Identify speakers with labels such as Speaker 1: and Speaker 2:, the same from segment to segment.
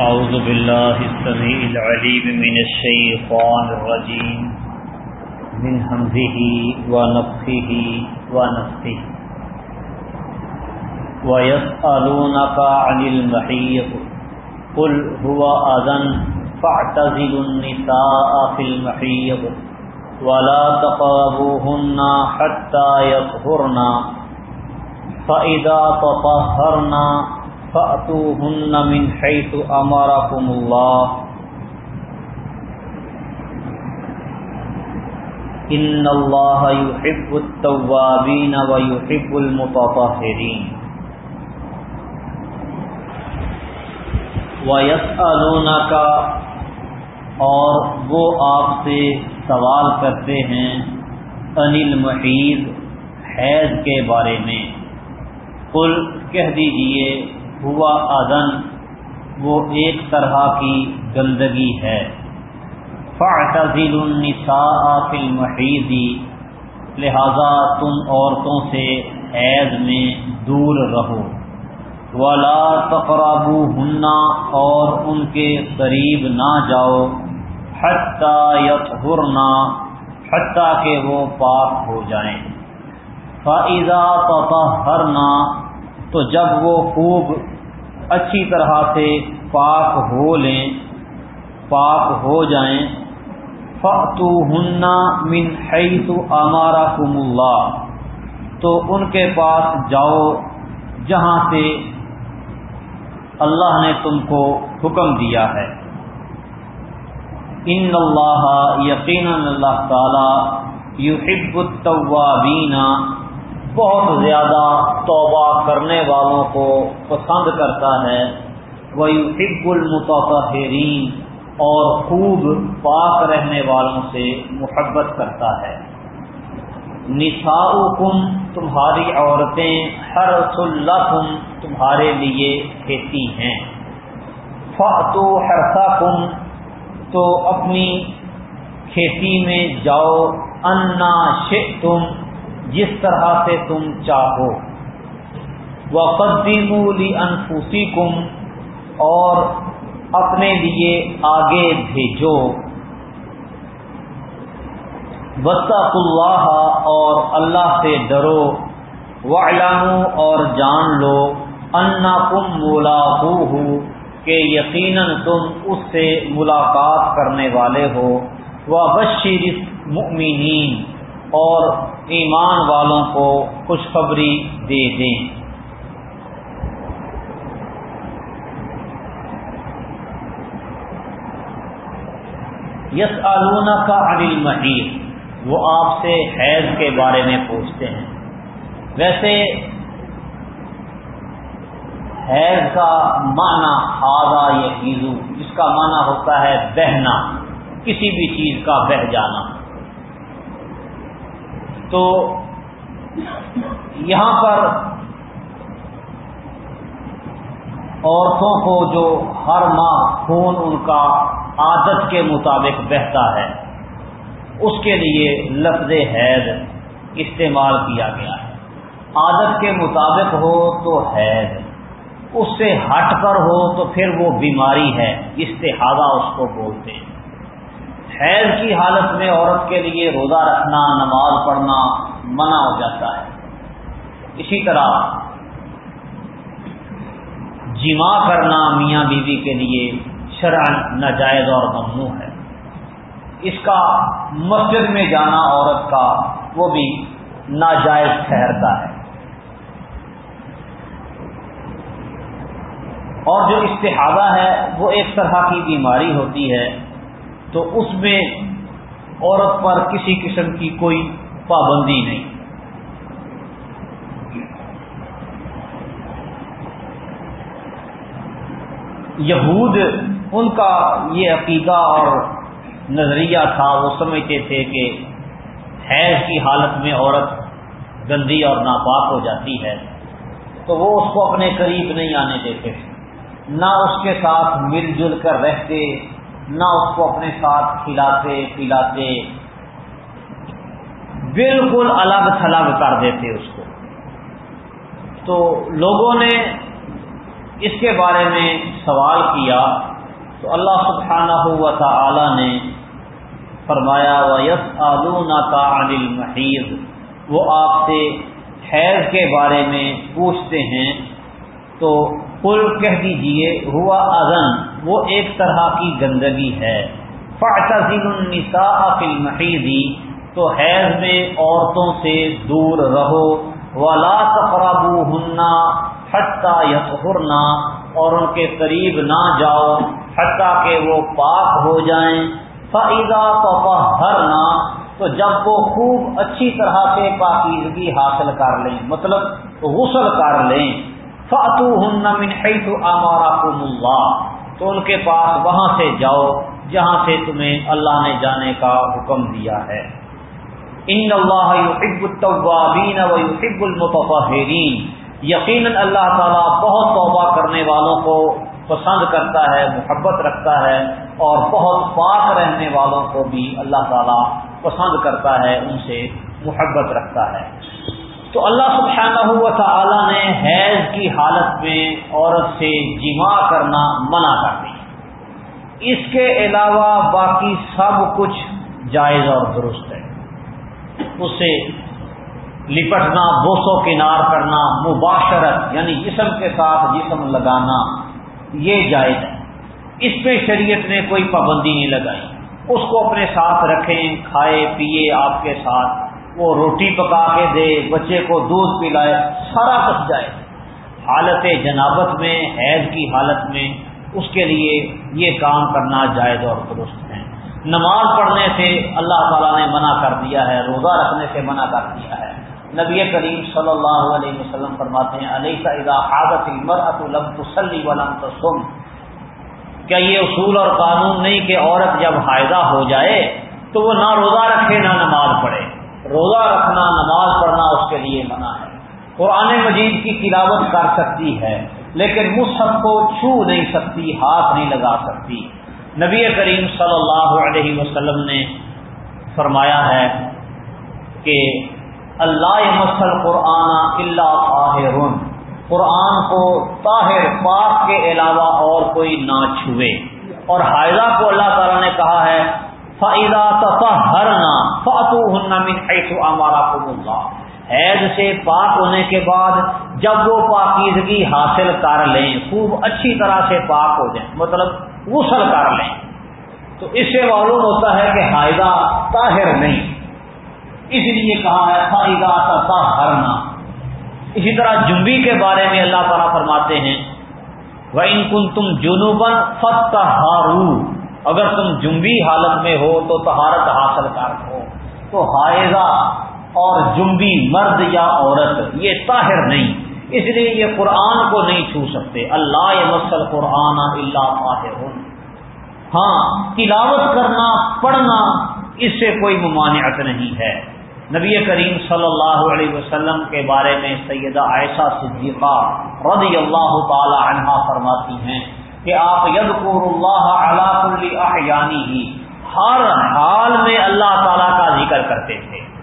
Speaker 1: أعوذ بالله السميع العليم من الشيطان الرجيم. من همزه ونفخه ونفخه. ويسألونك عن المحيط. قل هو أذن. فاعتزلوا النساء في المحيط. ولا تقربوهن حتى يطهرن. فإذا تطهرن فأتوهن من حيث أمركم الله. إن الله يحب التوابين ويحب المتطهرين. وَيَسْأَلُونَكَ اور وہ آپ سے سوال کرتے ہیں انل محیض حیض کے بارے میں. کل کہہ دیجیے ہوا ادن وہ ایک طرح کی گندگی ہے۔ فاعتزل النساء فی المحیض لہذا تم عورتوں سے حیض میں دور رہو۔ ولا تقرابو ہننا اور ان کے قریب نہ جاؤ۔ حتیٰ یتحرنا حتیٰ کہ وہ پاک ہو جائیں۔ فائزہ تطہرنا تو جب وہ خوب اچھی طرح سے پاک ہو لیں، پاک ہو جائیں۔ فتو ہننا من حیث امارا اللہ تو ان کے پاس جاؤ جہاں سے اللہ نے تم کو حکم دیا ہے۔ ان اللہ یقین اللہ تعالی یحب التوابین۔ بہت زیادہ توبہ کرنے والوں کو پسند کرتا ہے۔ وہ یحب المتحرین اور خوب پاک رہنے والوں سے محبت کرتا ہے۔ نساؤکم، تمہاری عورتیں ہر سلکم تمہارے لیے کھیتی ہیں۔ فاتو ہرسا تو اپنی کھیتی میں جاؤ۔ انا ش تم جس طرح سے تم چاہو۔ وہ قدیمولی انفوسی کم اور اپنے لیے آگے بھیجو۔ وسط اللہ اور اللہ سے ڈرو۔ وعلانو اور جان لو۔ انا کم مولا ہو کہ یقیناً تم اس سے ملاقات کرنے والے ہو۔ وہ بشیر مؤمنین اور ایمان والوں کو خوشخبری دے دیں۔ یس آلونا کا انل محیر وہ آپ سے حیض کے بارے میں پوچھتے ہیں۔ ویسے، حیض کا معنی آدھا یا ہیزو جس کا معنی ہوتا ہے بہنا، کسی بھی چیز کا بہ جانا۔ تو یہاں پر عورتوں کو جو ہر ماہ خون ان کا عادت کے مطابق بہتا ہے، اس کے لیے لفظ حید استعمال کیا گیا ہے۔ عادت کے مطابق ہو تو حید، اس سے ہٹ کر ہو تو پھر وہ بیماری ہے، استحادہ اس کو بولتے ہیں۔ حیض کی حالت میں عورت کے لیے روزہ رکھنا، نماز پڑھنا منع ہو جاتا ہے۔ اسی طرح جمع کرنا میاں بیوی کے لیے شرح ناجائز اور ممنوع ہے۔ اس کا مسجد میں جانا عورت کا وہ بھی ناجائز ٹھہرتا ہے۔ اور جو استحادہ ہے وہ ایک طرح کی بیماری ہوتی ہے۔ تو اس میں عورت پر کسی قسم کی کوئی پابندی نہیں۔ یہود، ان کا یہ عقیدہ اور نظریہ تھا، وہ سمجھتے تھے کہ حیض کی حالت میں عورت گندی اور ناپاک ہو جاتی ہے، تو وہ اس کو اپنے قریب نہیں آنے دیتے۔ نہ اس کے ساتھ مل جل کر رہتے نہ اس کو اپنے ساتھ کھلاتے، پلاتے۔ بالکل الگ تھلگ کر دیتے اس کو۔ تو لوگوں نے اس کے بارے میں سوال کیا۔ تو اللہ سبحانہ ہوا تھا نے فرمایا و یس آلونا کا عل وہ آپ سے حیض کے بارے میں پوچھتے ہیں۔ تو کل کہہ دیجیے، ہوا ازن وہ ایک طرح کی گندگی ہے۔ فاطین النساء فی المحیضی تو حیض میں عورتوں سے دور رہو۔ ولا تقربو ہننا حتیٰ اور ان کے قریب نہ جاؤ، حتیٰ کہ وہ پاک ہو جائیں۔ فعیدہ ہرنا تو جب وہ خوب اچھی طرح سے پاکیزگی حاصل کر لیں مطلب غسل کر لیں۔ فاتو ہن حیث امارکم اللہ تو ان کے پاس وہاں سے جاؤ جہاں سے تمہیں اللہ نے جانے کا حکم دیا ہے۔ ان اللہ يحب التوابین و يحب المتطہرین۔ یقیناً اللہ تعالیٰ بہت توبہ کرنے والوں کو پسند کرتا ہے، محبت رکھتا ہے اور بہت پاک رہنے والوں کو بھی اللہ تعالیٰ پسند کرتا ہے، ان سے محبت رکھتا ہے۔ تو اللہ سبحانہ ہوا تعالیٰ نے حیض کی حالت میں عورت سے جمع کرنا منع کر دی اس کے علاوہ باقی سب کچھ جائز اور درست ہے۔ اس سے لپٹنا بوسو کنار کرنا، مباشرت یعنی جسم کے ساتھ جسم لگانا، یہ جائز ہے۔ اس پہ شریعت نے کوئی پابندی نہیں لگائی۔ اس کو اپنے ساتھ رکھیں کھائے پیے آپ کے ساتھ وہ روٹی پکا کے دے، بچے کو دودھ پلائے، سارا کچھ جائے۔ حالت جنابت میں حیض کی حالت میں اس کے لیے یہ کام کرنا جائز اور درست ہے۔ نماز پڑھنے سے اللہ تعالیٰ نے منع کر دیا ہے، روزہ رکھنے سے منع کر دیا ہے۔ نبی کریم صلی اللہ علیہ وسلم فرماتے ہیں علیہ ادا حادت مرت الم تسلی ولم تسم کیا یہ اصول اور قانون نہیں کہ عورت جب حائدہ ہو جائے تو وہ نہ روزہ رکھے، نہ نماز پڑھے؟ روزہ رکھنا، نماز پڑھنا اس کے لیے منع ہے۔ قرآن مجید کی تلاوت کر سکتی ہے، لیکن مصحف کو چھو نہیں سکتی، ہاتھ نہیں لگا سکتی۔ نبی کریم صلی اللہ علیہ وسلم نے فرمایا ہے کہ اللہ مسل قرآن اللہ طاہر قرآن کو طاہر پاک کے علاوہ اور کوئی نہ چھوئے۔ اور حائضہ کو اللہ تعالیٰ نے کہا ہے ہرنا فاتو ہننا ہمارا اللہ حید سے پاک ہونے کے بعد جب وہ پاکیزگی حاصل کر لیں، خوب اچھی طرح سے پاک ہو جائیں مطلب غسل کر لیں۔ تو اس سے معلوم ہوتا ہے کہ حائدہ طاہر نہیں۔ اس لیے کہا ہے فائدہ تتا اسی طرح جمبی کے بارے میں اللہ تعالیٰ فرماتے ہیں وہ ان کن تم جنوبن فتح اگر تم جنبی حالت میں ہو تو تہارت حاصل کر ہو تو حائضہ اور جنبی مرد یا عورت، یہ طاہر نہیں۔ اس لیے یہ قرآن کو نہیں چھو سکتے۔ اللہ مسل قرآن اللہ طاہر۔ ہاں تلاوت کرنا، پڑھنا، اس سے کوئی ممانعت نہیں ہے۔ نبی کریم صلی اللہ علیہ وسلم کے بارے میں سیدہ عائشہ صدیقہ رضی اللہ تعالی عنہ فرماتی ہیں کہ آپ ید اللہ علاق احیانی ہی، ہر حال میں اللہ تعالیٰ کا ذکر کرتے تھے۔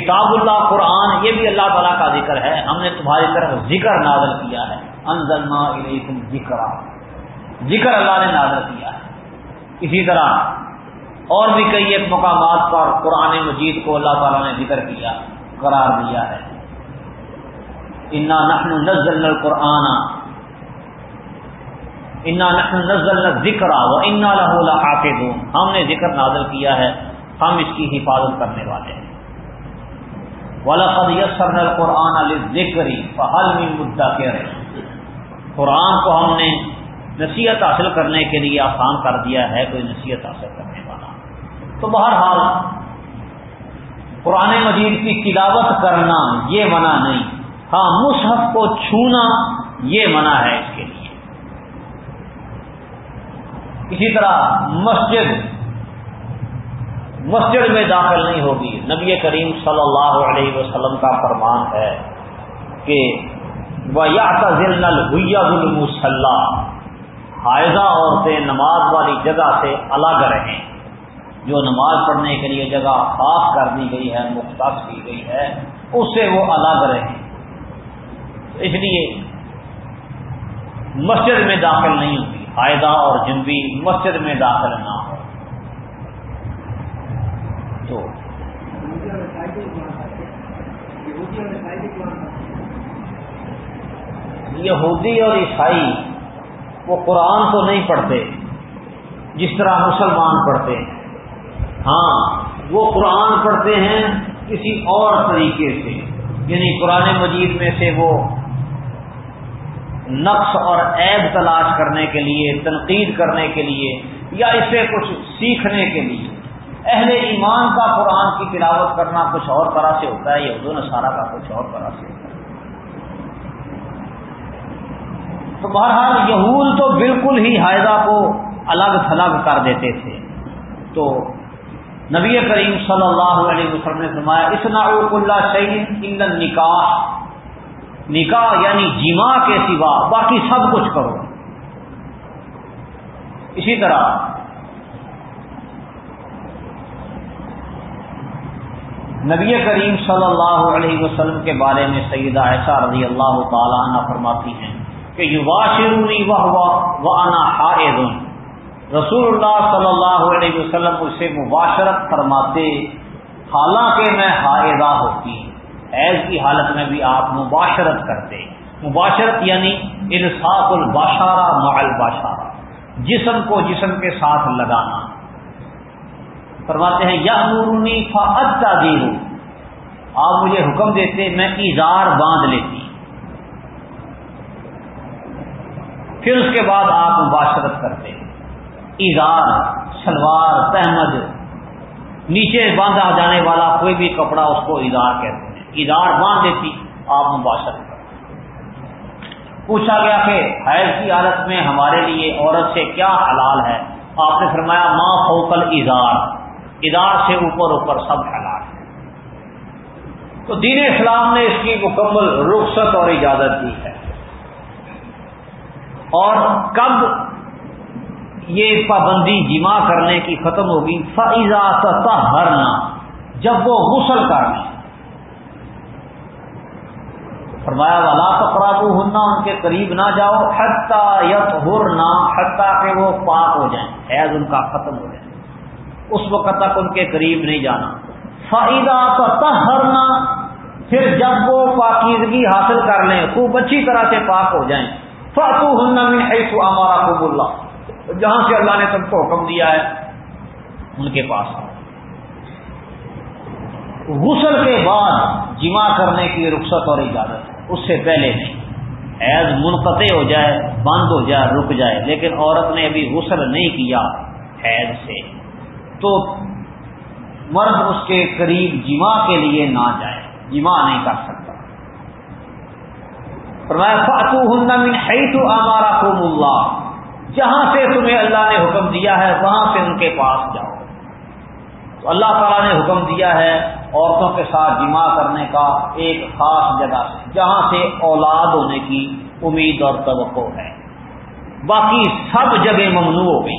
Speaker 1: کتاب اللہ، قرآن، یہ بھی اللہ تعالیٰ کا ذکر ہے۔ ہم نے تمہاری طرف ذکر نازل کیا ہے۔ انزلنا الیکم ذکر ذکر اللہ نے نازل کیا ہے۔ اسی طرح اور بھی کئی ایک مقامات پر قرآن مجید کو اللہ تعالیٰ نے ذکر کیا، قرار دیا ہے۔ انا نحن نزلنا القرآن انا نزل ذکر و انا لہ حافظ ہم نے ذکر نازل کیا ہے، ہم اس کی حفاظت کرنے والے ہیں۔ ولاقد یسر القرآن علی ذکری فہل میں مدعا کہہ رہے قرآن کو ہم نے نصیحت حاصل کرنے کے لیے آسان کر دیا ہے، کوئی نصیحت حاصل کرنے والا۔ تو بہرحال، قرآن مجید کی تلاوت کرنا یہ منع نہیں۔ ہاں مصحف کو چھونا یہ منع ہے اس کے لیے۔ اسی طرح مسجد مسجد میں داخل نہیں ہوگی۔ نبی کریم صلی اللہ علیہ وسلم کا فرمان ہے کہ وہ یا المسلح حائضہ عورتیں نماز والی جگہ سے الگ رہیں۔ جو نماز پڑھنے کے لیے جگہ خاص کر دی گئی ہے، مختص کی گئی ہے، اس سے وہ الگ رہیں۔ اس لیے مسجد میں داخل نہیں ہوتی حائدہ اور جنبی مسجد میں داخل نہ ہو۔ تو یہودی اور عیسائی وہ قرآن تو نہیں پڑھتے، جس طرح مسلمان پڑھتے۔ ہیں ہاں وہ قرآن پڑھتے ہیں کسی اور طریقے سے یعنی قرآن مجید میں سے وہ نقص اور عیب تلاش کرنے کے لیے، تنقید کرنے کے لیے، یا اسے کچھ سیکھنے کے لیے۔ اہل ایمان کا قرآن کی تلاوت کرنا کچھ اور طرح سے ہوتا ہے، یہ نصارہ کا کچھ اور طرح سے ہوتا ہے۔ تو بہرحال یہود تو بالکل ہی حائدہ کو الگ تھلگ کر دیتے تھے۔ تو نبی کریم صلی اللہ علیہ وسلم نے فرمایا اس ناروق اللہ شعین نکاح نکاح یعنی جمع کے سوا باقی سب کچھ کرو۔ اسی طرح نبی کریم صلی اللہ علیہ وسلم کے بارے میں سیدہ ایسا رضی اللہ تعالیٰ عنہ فرماتی ہیں کہ یوا شرونی وہ آنا رسول اللہ صلی اللہ علیہ وسلم اسے مباشرت فرماتے، حالانکہ میں حائدہ ہوتی ہوں۔ ایز کی حالت میں بھی آپ مباشرت کرتے مباشرت یعنی انصاف الباشارہ مع الباشارہ جسم کو جسم کے ساتھ لگانا۔ فرماتے ہیں یا نورونی فعتا دی ہوں آپ مجھے حکم دیتے، میں اظہار باندھ لیتی۔ پھر اس کے بعد آپ مباشرت کرتے۔ ایزار سلوار تحمد نیچے باندھا جانے والا کوئی بھی کپڑا اس کو ایزار کہتے۔ ہیں ایزار باندھ دیتی، آپ مباشرت کرتے پوچھا گیا کہ حیض کی حالت میں ہمارے لیے عورت سے کیا حلال ہے؟ آپ نے فرمایا، ماں فوکل ایزار ادار سے اوپر اوپر سب حلال ہے تو دین اسلام نے اس کی مکمل رخصت اور اجازت دی ہے۔ اور کب یہ پابندی جمع کرنے کی ختم ہوگی؟ فائزہ ہرنا جب وہ غسل کر لیں۔ فرمایا والا تقرابو ہننا ان کے قریب نہ جاؤ حتہ یت ہرنا حتہ کہ وہ پاک ہو جائیں، حیض ان کا ختم ہو جائے. اس وقت تک ان کے قریب نہیں جانا۔ فائدہ ہرنا پھر جب وہ پاکیزگی حاصل کر لیں، خوب اچھی طرح سے پاک ہو جائیں فاتو ہننا میں ایسو ہمارا اللہ جہاں سے اللہ نے تم کو حکم دیا ہے، ان کے پاس غسل کے بعد جمع کرنے کی رخصت اور اجازت۔ اس سے پہلے نہیں۔ ایز منقطع ہو جائے، بند ہو جائے، رک جائے، لیکن عورت نے ابھی غسل نہیں کیا حیض سے۔ تو مرد اس کے قریب جمع کے لیے نہ جائے، جمع نہیں کر سکتا۔ فاتو من حیث ہمارا قوم اللہ جہاں سے تمہیں اللہ نے حکم دیا ہے، وہاں سے ان کے پاس جاؤ۔ تو اللہ تعالیٰ نے حکم دیا ہے عورتوں کے ساتھ جمع کرنے کا ایک خاص جگہ سے جہاں سے اولاد ہونے کی امید اور توقع ہے۔ باقی سب جگہ ممنوع ہو گئی۔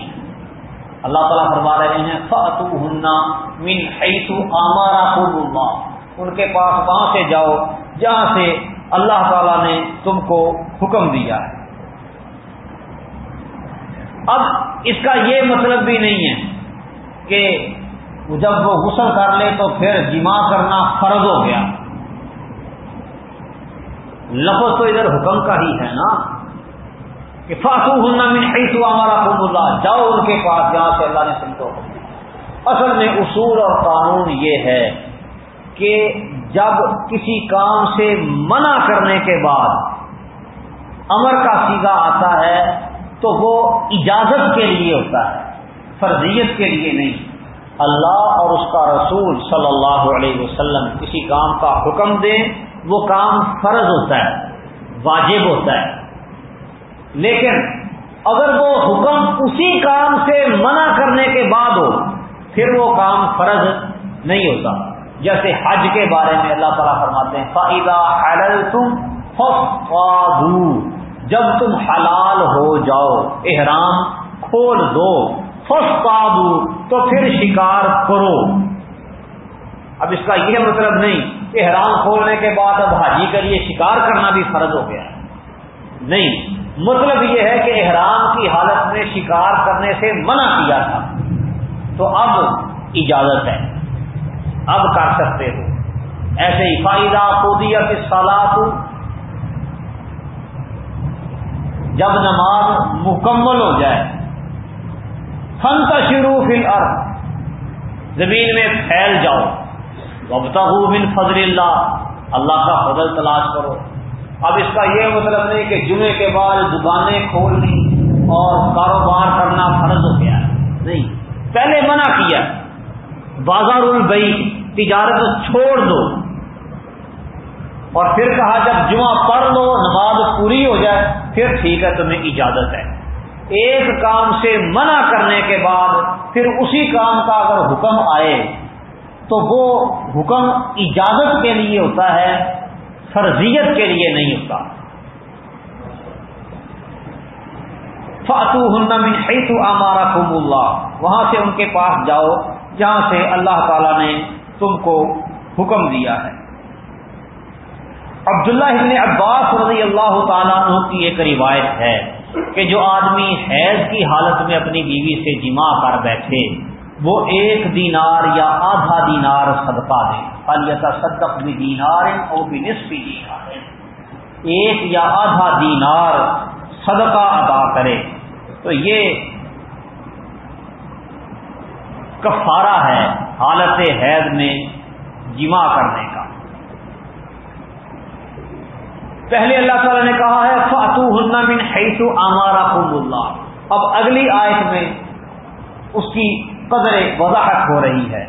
Speaker 1: اللہ تعالیٰ فرما رہے ہیں فاتو ہننا من حیث ہمارا قوم اللہ ان کے پاس وہاں سے جاؤ جہاں سے اللہ تعالی نے تم کو حکم دیا ہے۔ اب اس کا یہ مطلب بھی نہیں ہے کہ جب وہ غسل کر لے تو پھر جمع کرنا فرض ہو گیا۔ لفظ تو ادھر حکم کا ہی ہے نا۔ کہ فاصو ہونا میں تو ہمارا خود اللہ جاؤ ان کے پاس جہاں سے اللہ نے تم کو اصل میں اصول اور قانون یہ ہے کہ جب کسی کام سے منع کرنے کے بعد امر کا سیدھا آتا ہے تو وہ اجازت کے لیے ہوتا ہے، فرضیت کے لیے نہیں۔ اللہ اور اس کا رسول صلی اللہ علیہ وسلم کسی کام کا حکم دیں، وہ کام فرض ہوتا ہے، واجب ہوتا ہے۔ لیکن اگر وہ حکم اسی کام سے منع کرنے کے بعد ہو، پھر وہ کام فرض نہیں ہوتا۔ جیسے حج کے بارے میں اللہ تعالیٰ فرماتے ہیں فائدہ حلل تم جب تم حلال ہو جاؤ، احرام کھول دو فس تو پھر شکار کرو۔ اب اس کا یہ مطلب نہیں کہ احرام کھولنے کے بعد اب حاجی کے لیے شکار کرنا بھی فرض ہو گیا۔ نہیں مطلب یہ ہے کہ احرام کی حالت میں شکار کرنے سے منع کیا تھا۔ تو اب اجازت ہے۔ اب کر سکتے ہو۔ ایسے ہی فائدہ خودیت سالات جب نماز مکمل ہو جائے فن کا شروع فل زمین میں پھیل جاؤ۔ وبتا من فضل اللہ۔ اللہ کا فضل تلاش کرو۔ اب اس کا یہ مطلب نہیں کہ جمعے کے بعد دکانیں کھولنی اور کاروبار کرنا فرض ہو گیا۔ نہیں۔ پہلے منع کیا۔ بازار البئی تجارت چھوڑ دو۔ اور پھر کہا جب جمعہ پڑھ لو، نماز پوری ہو جائے، پھر ٹھیک ہے، تمہیں اجازت ہے۔ ایک کام سے منع کرنے کے بعد پھر اسی کام کا اگر حکم آئے تو وہ حکم اجازت کے لیے ہوتا ہے، فرضیت کے لیے نہیں ہوتا۔ فاتو من حیث ہمارا اللہ وہاں سے ان کے پاس جاؤ جہاں سے اللہ تعالی نے تم کو حکم دیا ہے۔ عبداللہ ابن عباس رضی اللہ تعالیٰ عنہ کی ایک روایت ہے۔ کہ جو آدمی حیض کی حالت میں اپنی بیوی سے جمع کر بیٹھے، وہ ایک دینار یا آدھا دینار صدقہ دے۔ صدق بھی دینار اور بھی نصفی دینار۔ ایک یا آدھا دینار صدقہ ادا کرے۔ تو یہ کفارہ ہے حالت حید میں جمع کرنے کا۔ پہلے اللہ تعالی نے کہا ہے فاتو ہننا بن حیث آمارا اللہ اب اگلی آیت میں اس کی قدر وضاحت ہو رہی ہے۔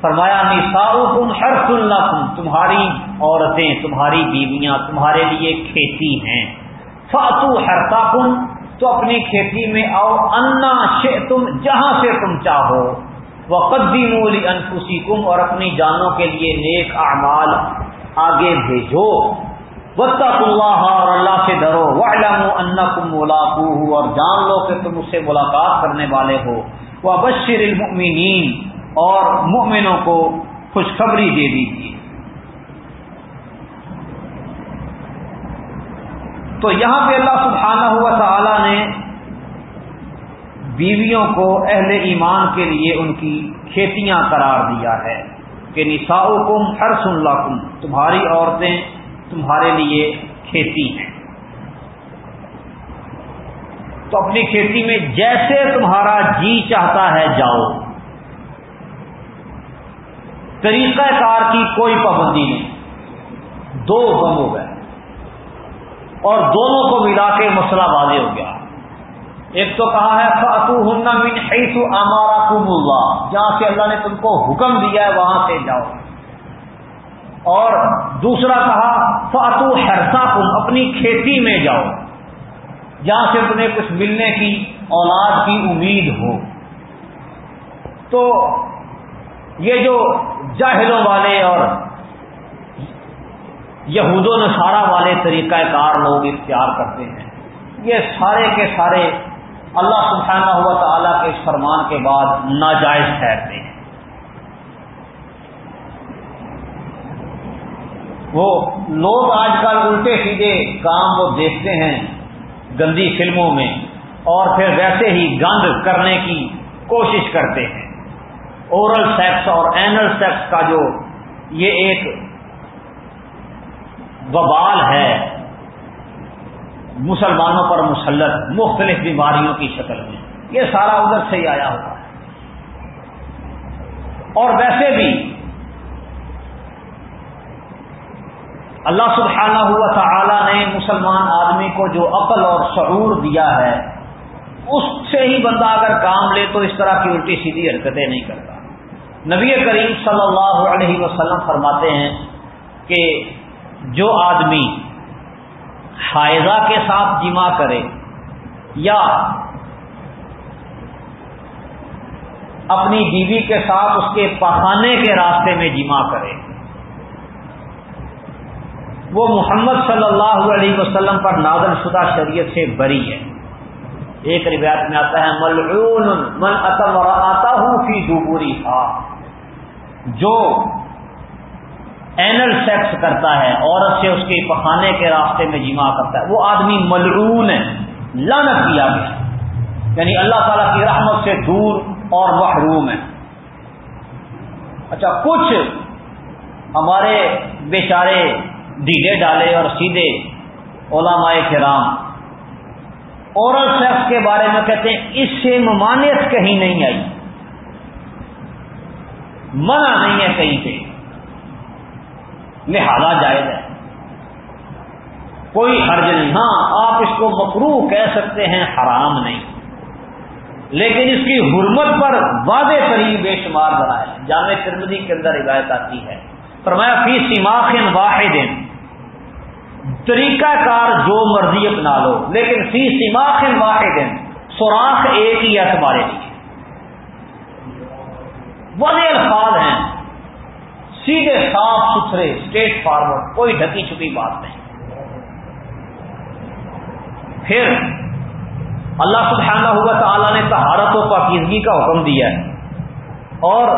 Speaker 1: فرمایا نساؤکم حرف لکم تمہاری عورتیں، تمہاری بیویاں تمہارے لیے کھیتی ہیں۔ فاتو ہرتا تو اپنی کھیتی میں آؤ۔ انا تم جہاں سے تم چاہو۔ وہ قدی مولی کم اور اپنی جانوں کے لیے نیک اعمال آگے بھیجو۔ وطق اللہ اور اللہ سے ڈرو وہ کم ملاقو اور جان لو کہ تم اس سے ملاقات کرنے والے ہو۔ وہ بشر المؤمنین، اور مؤمنوں کو خوشخبری دے دیجیے تو یہاں پہ اللہ سبحانہ ہوا تعالی نے بیویوں کو اہل ایمان کے لیے ان کی کھیتیاں قرار دیا ہے کہ نساؤ کم ہر تمہاری عورتیں تمہارے لیے کھیتی ہیں تو اپنی کھیتی میں جیسے تمہارا جی چاہتا ہے جاؤ۔ طریقہ کار کی کوئی پابندی نہیں۔ دو حکم ہو گئے۔ اور دونوں کو ملا کے مسئلہ واضح ہو گیا۔ ایک تو کہا ہے فاتو ہننا من حیث امارا کم اللہ جہاں سے اللہ نے تم کو حکم دیا ہے، وہاں سے جاؤ۔ اور دوسرا کہا فاتو ہرسا اپنی کھیتی میں جاؤ، جہاں سے تمہیں کچھ ملنے کی اولاد کی امید ہو۔ تو یہ جو جاہلوں والے اور یہود و نصارہ والے طریقہ کار لوگ اختیار کرتے ہیں، یہ سارے کے سارے اللہ سبحانہ ہوا تعالیٰ کے اس فرمان کے بعد ناجائز ٹھہرتے ہیں۔ وہ لوگ آج کل الٹے سیدھے کام وہ دیکھتے ہیں گندی فلموں میں اور پھر ویسے ہی گند کرنے کی کوشش کرتے ہیں۔ اورل سیکس اور اینل سیکس کا جو یہ ایک وبال ہے، مسلمانوں پر مسلط، مختلف بیماریوں کی شکل میں، یہ سارا ادھر سے ہی آیا ہوا ہے۔ اور ویسے بھی اللہ سبحانہ ہوا تعالی نے مسلمان آدمی کو جو عقل اور شعور دیا ہے، اس سے ہی بندہ اگر کام لے تو اس طرح کی الٹی سیدھی حرکتیں نہیں کرتا۔ نبی کریم صلی اللہ علیہ وسلم فرماتے ہیں کہ جو آدمی حائضہ کے ساتھ جمع کرے یا اپنی بیوی کے ساتھ اس کے پخانے کے راستے میں جمع کرے وہ محمد صلی اللہ علیہ وسلم پر نازل شدہ شریعت سے بری ہے۔ ایک روایت میں آتا ہے، ملعون من آتا ہوں فی دوبوری جو اینل سیکس کرتا ہے، عورت سے اس کے پخانے کے راستے میں جمع کرتا ہے۔ وہ آدمی ملعون ہے لانت کیا گیا۔ یعنی اللہ تعالیٰ کی رحمت سے دور اور محروم ہے۔ اچھا کچھ ہمارے بیچارے ڈھیلے ڈالے اور سیدھے علماء کرام۔ اورل سیکس کے بارے میں کہتے ہیں، اس سے ممانعت کہیں نہیں آئی۔ منع نہیں ہے کہیں پہ۔ لہذا جائز ہے۔ کوئی حرج نہیں۔ ہاں آپ اس کو مکرو کہہ سکتے ہیں، حرام نہیں۔ لیکن اس کی حرمت پر واضح ترین بے شمار بنا ہے جامع ترمدی کے اندر روایت آتی ہے۔ فرمایا، فی سیماخن واحد۔ طریقہ کار جو مرضی اپنا لو، لیکن فی سیماخن واحد سوراخ ایک ہی ہے تمہارے لیے۔ بڑے الفاظ ہیں۔ سیدھے صاف ستھرے اسٹریٹ فارورڈ کوئی ڈھکی چھپی بات نہیں۔ پھر اللہ سبحانہ ہوا تعالیٰ نے تہارت و پاکیزگی کا حکم دیا ہے۔ اور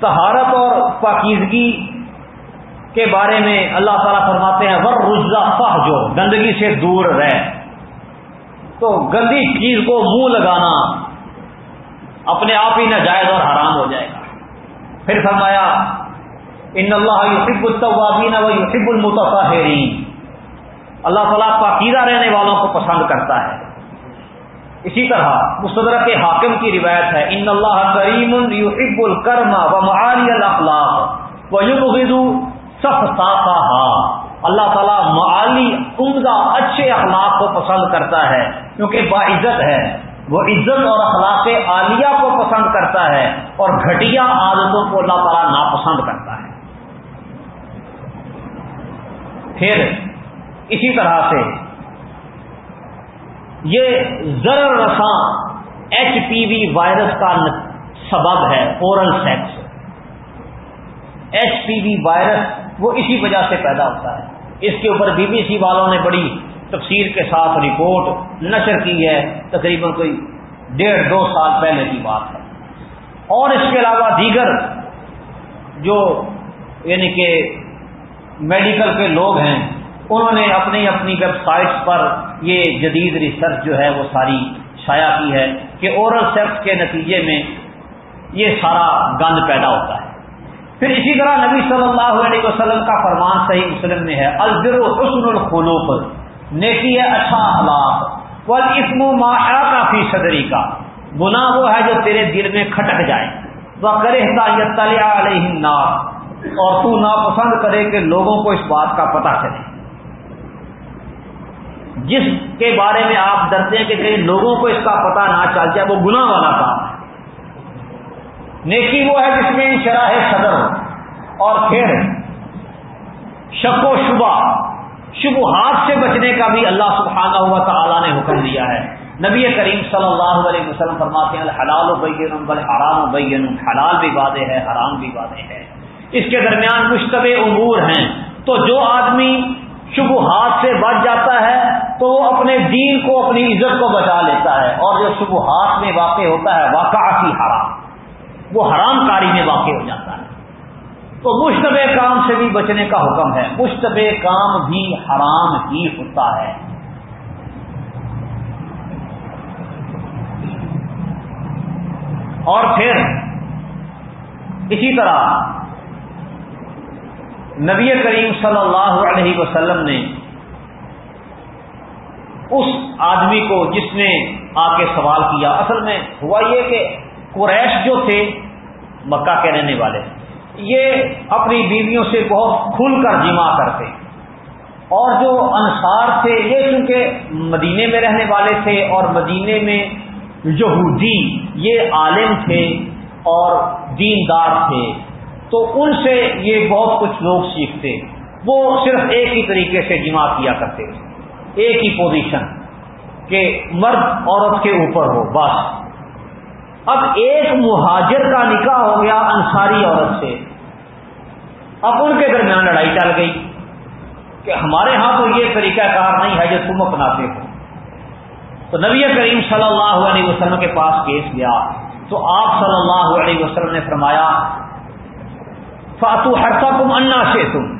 Speaker 1: تہارت اور پاکیزگی کے بارے میں اللہ تعالیٰ فرماتے ہیں ور رجزا فہ جو گندگی سے دور رہ۔ تو گندی چیز کو منہ لگانا اپنے آپ ہی ناجائز اور حرام ہو جائے گا۔ پھر فرمایا ان اللہ یحب التوابین و یحب المتطہرین اللہ تعالیٰ پاکیزہ رہنے والوں کو پسند کرتا ہے۔ اسی طرح مستدرک کے حاکم کی روایت ہے ان اللہ کریم یحب الکرم و معالی الاخلاق و یبغض صفصافہ اللہ تعالیٰ معالی، عمدہ، اچھے اخلاق کو پسند کرتا ہے، کیونکہ باعزت ہے۔ وہ عزت اور اخلاق عالیہ کو پسند کرتا ہے اور گھٹیا عادتوں کو اللہ تعالیٰ ناپسند کرتا ہے۔ پھر اسی طرح سے یہ ضرر رساں ایچ پی وی وائرس کا سبب ہے oral sex H P V virus وہ اسی وجہ سے پیدا ہوتا ہے۔ اس کے اوپر بی بی سی والوں نے بڑی تفسیر کے ساتھ رپورٹ نشر کی ہے، تقریباً کوئی ڈیڑھ دو سال پہلے کی بات ہے۔ اور اس کے علاوہ دیگر جو یعنی کہ میڈیکل کے لوگ ہیں، انہوں نے اپنی اپنی ویب سائٹس پر یہ جدید ریسرچ جو ہے وہ ساری شائع کی ہے کہ اورل سیکس کے نتیجے میں یہ سارا گند پیدا ہوتا ہے۔ پھر اسی طرح نبی صلی اللہ علیہ وسلم کا فرمان صحیح مسلم میں ہے، البر حسن الخلوق، نیکی ہے اچھا اخلاق۔ وہ و معاشرہ کا فی صدری کا گناہ وہ ہے جو تیرے دل میں کھٹک جائے۔ وہ کرے علیہ نار اور تو ناپسند کرے کہ لوگوں کو اس بات کا پتہ چلے۔ جس کے بارے میں آپ ڈرتے ہیں کہ کہیں لوگوں کو اس کا پتہ نہ چل جائے، وہ گناہ والا کام ہے۔ نیکی وہ ہے جس میں شراہ صدر ہو اور پھر شک و شبہ، شبہات سے بچنے کا بھی اللہ سبحانہ ہوا تعالیٰ نے حکم دیا ہے۔ نبی کریم صلی اللہ علیہ وسلم فرماتے ہیں حلال و بین بل حرام و بین۔ حلال بھی واضح ہے، حرام بھی واضح ہے۔ اس کے درمیان مشتبہ امور ہیں۔ تو جو آدمی شبہات سے بچ جاتا ہے، تو وہ اپنے دین کو، اپنی عزت کو بچا لیتا ہے۔ اور جو شبہات میں واقع ہوتا ہے واقع کی حرام۔ وہ حرام کاری میں واقع ہو جاتا ہے۔ تو مشتبہ کام سے بھی بچنے کا حکم ہے۔ مشتبہ کام بھی حرام ہی ہوتا ہے۔ اور پھر اسی طرح نبی کریم صلی اللہ علیہ وسلم نے اس آدمی کو جس نے آ کے سوال کیا، اصل میں ہوا یہ کہ قریش جو تھے، مکہ کے رہنے والے، یہ اپنی بیویوں سے بہت کھل کر جمع کرتے۔ اور جو انصار تھے، یہ چونکہ مدینے میں رہنے والے تھے اور مدینے میں یہودی، یہ عالم تھے اور دیندار تھے۔ تو ان سے یہ بہت کچھ لوگ سیکھتے۔ وہ صرف ایک ہی طریقے سے جمع کیا کرتے۔ ایک ہی پوزیشن کہ مرد عورت کے اوپر ہو، بس۔ اب ایک مہاجر کا نکاح ہو گیا انصاری عورت سے۔ اب ان کے درمیان لڑائی چل گئی کہ ہمارے ہاں تو یہ طریقہ کار نہیں ہے جو تم اپناتے ہو۔ تو نبی کریم صلی اللہ علیہ وسلم کے پاس کیس گیا۔ تو آپ صلی اللہ علیہ وسلم نے فرمایا فاتو ہرتا تم انا سے تم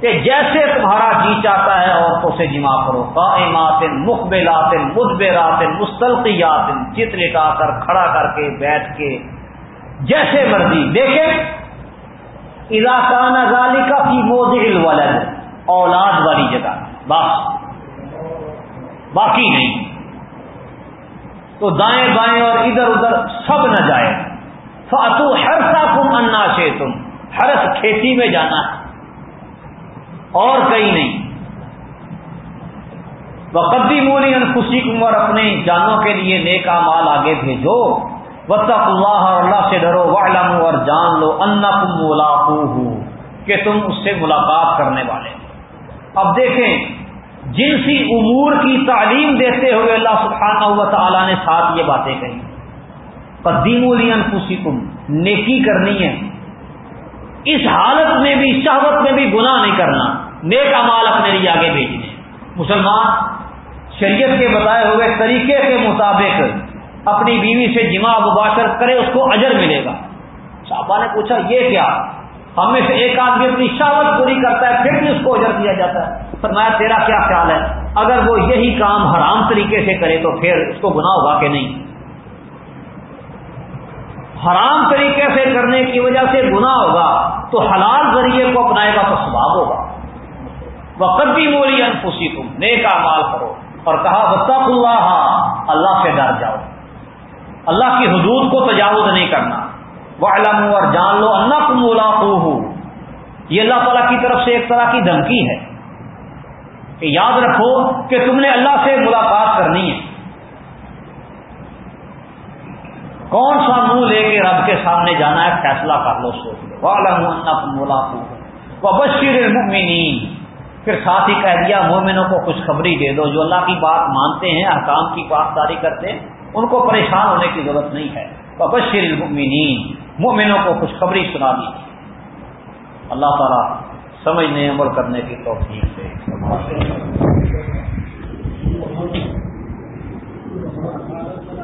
Speaker 1: کہ جیسے تمہارا جی چاہتا ہے عورتوں سے جمع کرو، قائمات مخبلات مدبرات، مستلقیات چت لٹا کر، کھڑا کر کے، بیٹھ کے، جیسے مرضی۔ دیکھیں علاقہ نظالی کا فی موضع الولد، اولاد والی جگہ، بس۔ باقی نہیں۔ تو دائیں بائیں اور ادھر ادھر سب نہ جائے۔ فاتو ہر سا کم انا سے تم ہرس کھیتی میں جانا ہے۔ اور کہیں نہیں۔ وہ قدی مولی خوشی عمر اپنے جانوں کے لیے نیکا مال آگے بھیجو۔ وط اللہ اور اللہ سے ڈرو۔ وعلم اور جان لو۔ ان تم ملاقو کہ تم اس سے ملاقات کرنے والے۔ اب دیکھیں جنسی امور کی تعلیم دیتے ہوئے اللہ سبحانہ و تعالیٰ نے ساتھ یہ باتیں کہی۔ قدیم خوشی نیکی کرنی ہے۔ اس حالت میں بھی شہوت میں بھی گناہ نہیں کرنا۔ نیک امال اپنے لیے آگے بھیجنے۔ مسلمان، شریعت کے بتائے ہوئے طریقے کے مطابق اپنی بیوی سے جمع مباشر کرے، اس کو اجر ملے گا۔ صاحبہ نے پوچھا، یہ کیا؟ ہم میں سے ایک آدمی اپنی شہوت پوری کرتا ہے، پھر بھی اس کو اجر دیا جاتا ہے۔ فرمایا، تیرا کیا خیال ہے؟ اگر وہ یہی کام حرام طریقے سے کرے تو پھر اس کو گناہ ہوگا کہ نہیں؟ حرام طریقے سے کرنے کی وجہ سے گناہ ہوگا تو حلال ذریعے کو اپنائے گا تو سواب ہوگا۔ وہ قدی مولی انفوسی تم نیکا مال کرو۔ اور کہا بتا اللہ اللہ سے ڈر جاؤ۔ اللہ کی حدود کو تجاوز نہیں کرنا۔ وہ علم اور جان لو اللہ کو مولا یہ اللہ تعالیٰ کی طرف سے ایک طرح کی دھمکی ہے۔ کہ یاد رکھو کہ تم نے اللہ سے ملاقات کرنی ہے۔ کون سا منہ لے کے رب کے سامنے جانا ہے؟ فیصلہ کر لو سوچ لو مولا وہ بشیر المؤمنین پھر ساتھ ہی کہہ دیا مومنوں کو خوشخبری دے دو۔ جو اللہ کی بات مانتے ہیں، احکام کی پاسداری کرتے ہیں، ان کو پریشان ہونے کی ضرورت نہیں ہے۔ وہ بشیر المؤمنین مومنوں کو خوشخبری سنا دی۔ اللہ تعالیٰ سمجھنے، عمل کرنے کی توفیق سے